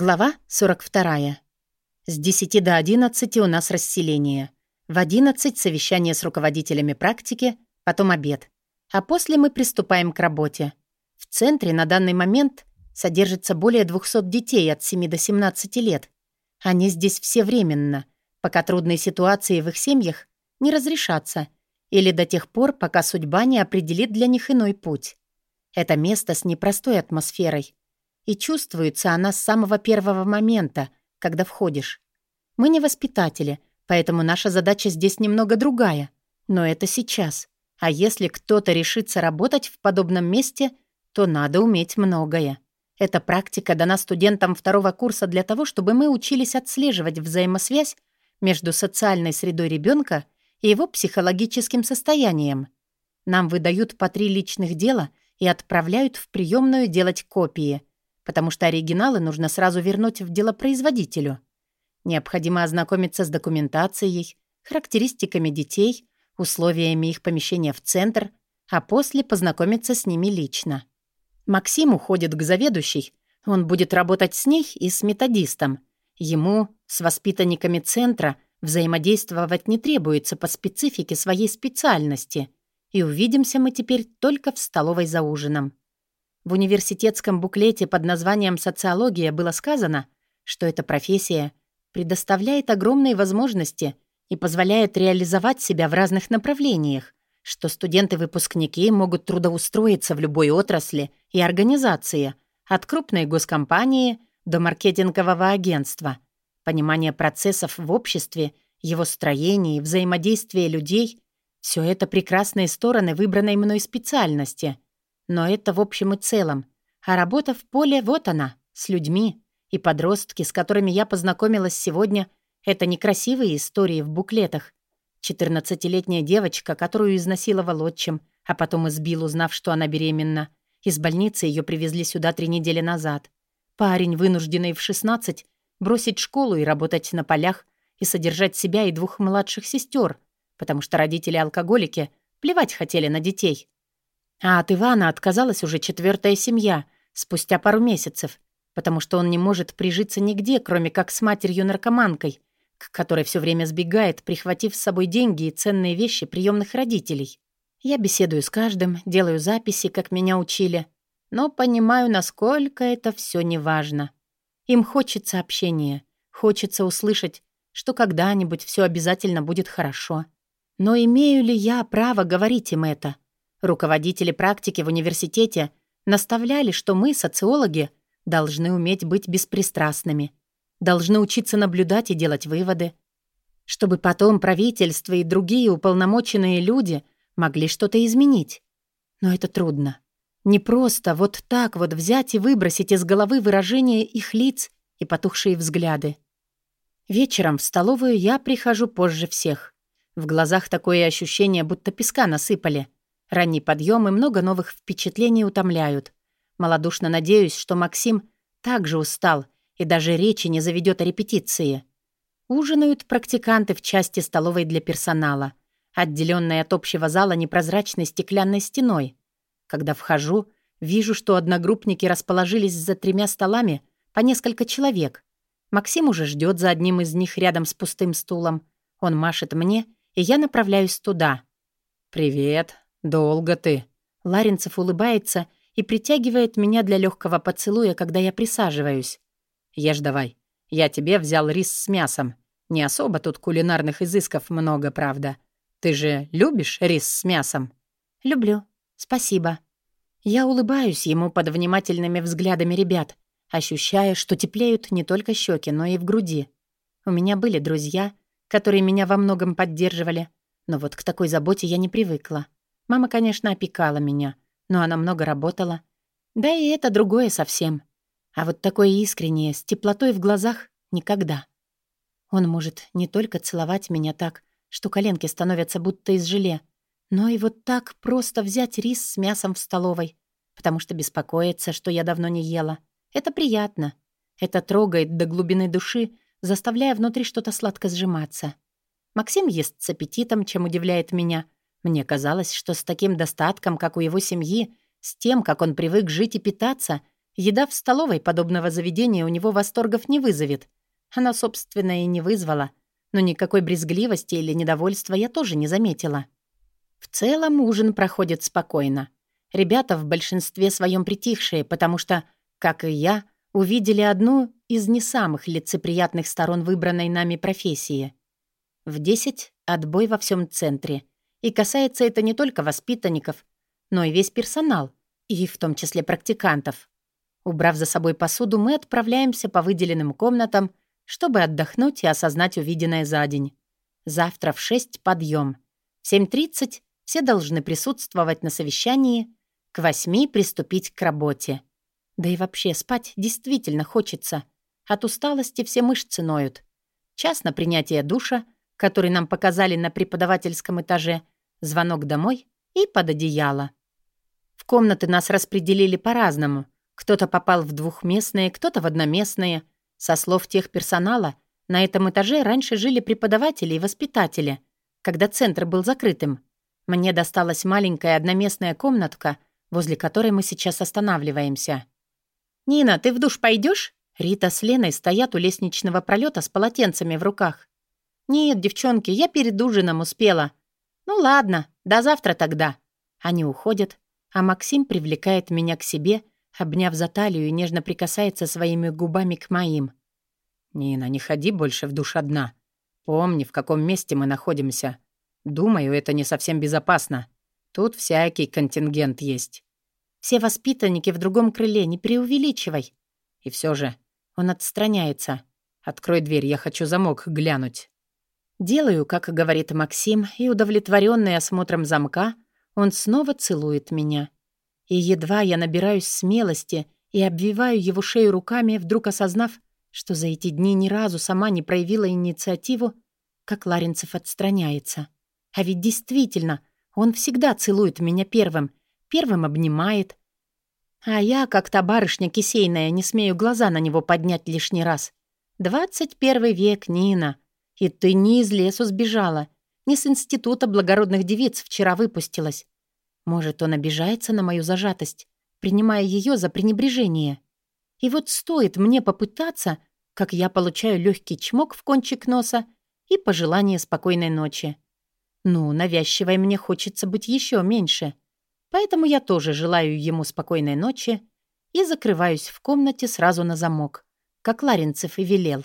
Глава 42. С 10 до 11 у нас расселение. В 11 совещание с руководителями практики, потом обед. А после мы приступаем к работе. В центре на данный момент содержится более 200 детей от 7 до 17 лет. Они здесь все временно, пока трудные ситуации в их семьях не разрешатся или до тех пор, пока судьба не определит для них иной путь. Это место с непростой атмосферой, и чувствуется она с самого первого момента, когда входишь. Мы не воспитатели, поэтому наша задача здесь немного другая. Но это сейчас. А если кто-то решится работать в подобном месте, то надо уметь многое. Эта практика дана студентам второго курса для того, чтобы мы учились отслеживать взаимосвязь между социальной средой ребенка и его психологическим состоянием. Нам выдают по три личных дела и отправляют в приемную делать копии потому что оригиналы нужно сразу вернуть в делопроизводителю. Необходимо ознакомиться с документацией, характеристиками детей, условиями их помещения в центр, а после познакомиться с ними лично. Максим уходит к заведующей, он будет работать с ней и с методистом. Ему с воспитанниками центра взаимодействовать не требуется по специфике своей специальности. И увидимся мы теперь только в столовой за ужином. В университетском буклете под названием «Социология» было сказано, что эта профессия предоставляет огромные возможности и позволяет реализовать себя в разных направлениях, что студенты-выпускники могут трудоустроиться в любой отрасли и организации, от крупной госкомпании до маркетингового агентства. Понимание процессов в обществе, его строения и взаимодействия людей — все это прекрасные стороны выбранной мной специальности — но это в общем и целом. А работа в поле, вот она, с людьми. И подростки, с которыми я познакомилась сегодня, это не красивые истории в буклетах. Четырнадцатилетняя девочка, которую изнасиловал отчим, а потом избил, узнав, что она беременна. Из больницы ее привезли сюда три недели назад. Парень, вынужденный в 16, бросить школу и работать на полях и содержать себя и двух младших сестер, потому что родители-алкоголики плевать хотели на детей. А от Ивана отказалась уже четвертая семья, спустя пару месяцев, потому что он не может прижиться нигде, кроме как с матерью-наркоманкой, к которой все время сбегает, прихватив с собой деньги и ценные вещи приемных родителей. Я беседую с каждым, делаю записи, как меня учили, но понимаю, насколько это все неважно. Им хочется общения, хочется услышать, что когда-нибудь все обязательно будет хорошо. Но имею ли я право говорить им это? — Руководители практики в университете наставляли, что мы, социологи, должны уметь быть беспристрастными, должны учиться наблюдать и делать выводы, чтобы потом правительство и другие уполномоченные люди могли что-то изменить. Но это трудно. Не просто вот так вот взять и выбросить из головы выражение их лиц и потухшие взгляды. Вечером в столовую я прихожу позже всех. В глазах такое ощущение, будто песка насыпали — Ранний подъем и много новых впечатлений утомляют. Малодушно надеюсь, что Максим также устал и даже речи не заведет о репетиции. Ужинают практиканты в части столовой для персонала, отделенной от общего зала непрозрачной стеклянной стеной. Когда вхожу, вижу, что одногруппники расположились за тремя столами по несколько человек. Максим уже ждет за одним из них рядом с пустым стулом. Он машет мне, и я направляюсь туда. «Привет», «Долго ты». Ларинцев улыбается и притягивает меня для легкого поцелуя, когда я присаживаюсь. «Ешь давай. Я тебе взял рис с мясом. Не особо тут кулинарных изысков много, правда. Ты же любишь рис с мясом?» «Люблю. Спасибо». Я улыбаюсь ему под внимательными взглядами ребят, ощущая, что теплеют не только щеки, но и в груди. У меня были друзья, которые меня во многом поддерживали, но вот к такой заботе я не привыкла. Мама, конечно, опекала меня, но она много работала. Да и это другое совсем. А вот такое искреннее, с теплотой в глазах — никогда. Он может не только целовать меня так, что коленки становятся будто из желе, но и вот так просто взять рис с мясом в столовой, потому что беспокоится, что я давно не ела. Это приятно. Это трогает до глубины души, заставляя внутри что-то сладко сжиматься. Максим ест с аппетитом, чем удивляет меня — мне казалось, что с таким достатком, как у его семьи, с тем, как он привык жить и питаться, Еда в столовой подобного заведения у него восторгов не вызовет. Она, собственно, и не вызвала. Но никакой брезгливости или недовольства я тоже не заметила. В целом ужин проходит спокойно. Ребята в большинстве своем притихшие, потому что, как и я, увидели одну из не самых лицеприятных сторон выбранной нами профессии. В 10 отбой во всем центре. И касается это не только воспитанников, но и весь персонал, и в том числе практикантов. Убрав за собой посуду, мы отправляемся по выделенным комнатам, чтобы отдохнуть и осознать увиденное за день. Завтра в 6 подъем. В 7.30 все должны присутствовать на совещании, к 8 приступить к работе. Да и вообще спать действительно хочется. От усталости все мышцы ноют. Час на принятие душа, который нам показали на преподавательском этаже, звонок домой и под одеяло. В комнаты нас распределили по-разному. Кто-то попал в двухместные, кто-то в одноместные. Со слов тех персонала, на этом этаже раньше жили преподаватели и воспитатели, когда центр был закрытым. Мне досталась маленькая одноместная комнатка, возле которой мы сейчас останавливаемся. «Нина, ты в душ пойдешь? Рита с Леной стоят у лестничного пролета с полотенцами в руках. «Нет, девчонки, я перед ужином успела». «Ну ладно, до завтра тогда». Они уходят, а Максим привлекает меня к себе, обняв за талию и нежно прикасается своими губами к моим. «Нина, не ходи больше в душ одна. Помни, в каком месте мы находимся. Думаю, это не совсем безопасно. Тут всякий контингент есть. Все воспитанники в другом крыле, не преувеличивай. И все же он отстраняется. Открой дверь, я хочу замок глянуть. Делаю, как говорит Максим, и, удовлетворенный осмотром замка, он снова целует меня. И едва я набираюсь смелости и обвиваю его шею руками, вдруг осознав, что за эти дни ни разу сама не проявила инициативу, как Ларинцев отстраняется. А ведь действительно, он всегда целует меня первым, первым обнимает. А я, как та барышня кисейная, не смею глаза на него поднять лишний раз. Двадцать первый век, Нина. И ты не из лесу сбежала, не с института благородных девиц вчера выпустилась. Может, он обижается на мою зажатость, принимая ее за пренебрежение. И вот стоит мне попытаться, как я получаю легкий чмок в кончик носа и пожелание спокойной ночи. Ну, навязчивой мне хочется быть еще меньше. Поэтому я тоже желаю ему спокойной ночи и закрываюсь в комнате сразу на замок, как Ларинцев и велел.